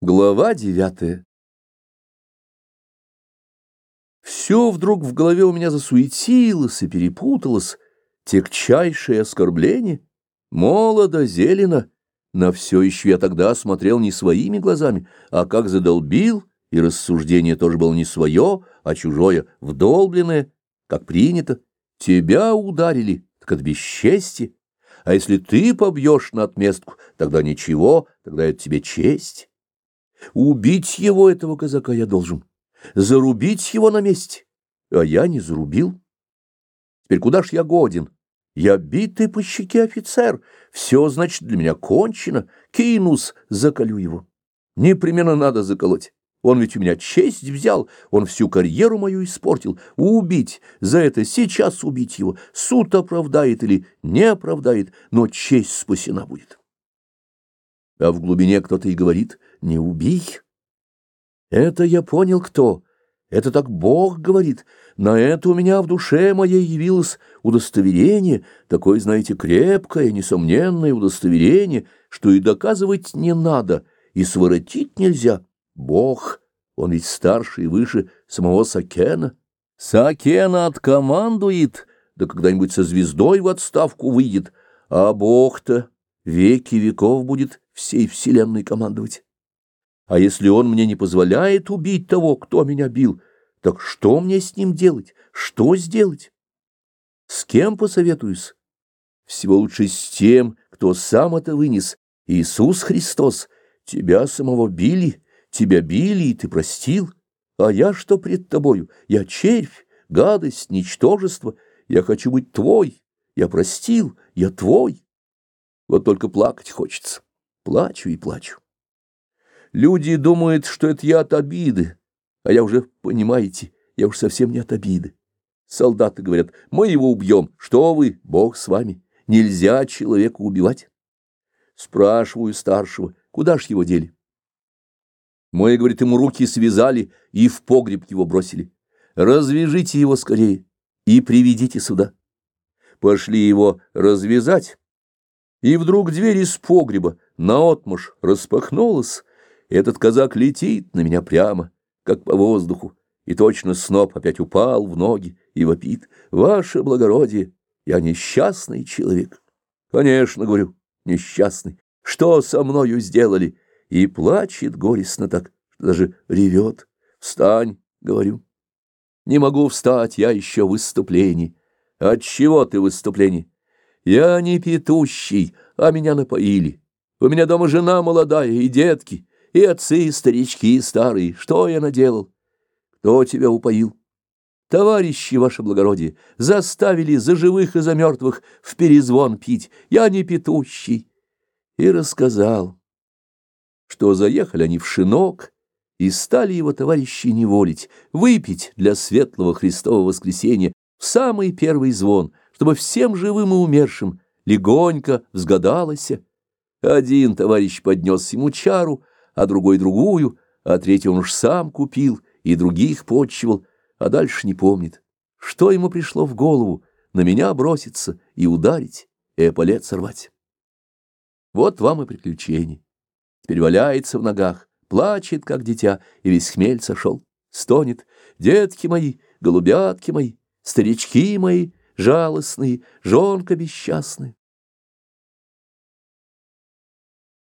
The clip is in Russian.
Глава девятая. Все вдруг в голове у меня засуетилось и перепуталось, тягчайшее оскорбление, молодо, зелено, на все еще я тогда смотрел не своими глазами, а как задолбил, и рассуждение тоже было не свое, а чужое, вдолбленное, как принято. Тебя ударили, так это бесчестье, а если ты побьешь на отместку, тогда ничего, тогда это тебе честь. Убить его, этого казака, я должен. Зарубить его на месте. А я не зарубил. Теперь куда ж я годен? Я битый по щеке офицер. Все, значит, для меня кончено. Кинус, заколю его. Непременно надо заколоть. Он ведь у меня честь взял, он всю карьеру мою испортил. Убить, за это сейчас убить его. Суд оправдает или не оправдает, но честь спасена будет. А в глубине кто-то и говорит — не убей. Это я понял кто. Это так Бог говорит. На это у меня в душе моей явилось удостоверение, такое, знаете, крепкое, несомненное удостоверение, что и доказывать не надо, и своротить нельзя. Бог, он ведь старше и выше самого Сакена. Сакена откомандует, да когда-нибудь со звездой в отставку выйдет, а Бог-то веки веков будет всей вселенной командовать. А если он мне не позволяет убить того, кто меня бил, так что мне с ним делать? Что сделать? С кем посоветуюсь? Всего лучше с тем, кто сам это вынес. Иисус Христос, тебя самого били, тебя били, и ты простил. А я что пред тобою? Я червь, гадость, ничтожество. Я хочу быть твой. Я простил, я твой. Вот только плакать хочется. Плачу и плачу. Люди думают, что это я от обиды, а я уже, понимаете, я уж совсем не от обиды. Солдаты говорят, мы его убьем. Что вы, Бог с вами, нельзя человека убивать. Спрашиваю старшего, куда ж его дели? Мы, говорит, ему руки связали и в погреб его бросили. Развяжите его скорее и приведите сюда. Пошли его развязать, и вдруг дверь из погреба наотмашь распахнулась, этот казак летит на меня прямо, как по воздуху, и точно сноп опять упал в ноги и вопит. «Ваше благородие, я несчастный человек». «Конечно, — говорю, — несчастный. Что со мною сделали?» И плачет горестно так, что даже ревет. «Встань, — говорю. Не могу встать, я еще в выступлении. От чего ты в выступлении? Я не петущий, а меня напоили. У меня дома жена молодая и детки. И отцы, и старички, и старые, что я наделал? Кто тебя упоил? Товарищи, ваше благородие, заставили за живых и за мертвых в перезвон пить. Я не петущий. И рассказал, что заехали они в шинок и стали его товарищи неволить, выпить для светлого Христового воскресения в самый первый звон, чтобы всем живым и умершим легонько взгадалось. Один товарищ поднес ему чару, а другой другую, а третий он уж сам купил и других подчивал, а дальше не помнит. Что ему пришло в голову? На меня броситься и ударить, и эполет сорвать. Вот вам и приключение. Теперь валяется в ногах, плачет, как дитя, и весь хмель сошел. Стонет. Детки мои, голубятки мои, старички мои, жалостные, жонка бесчастная.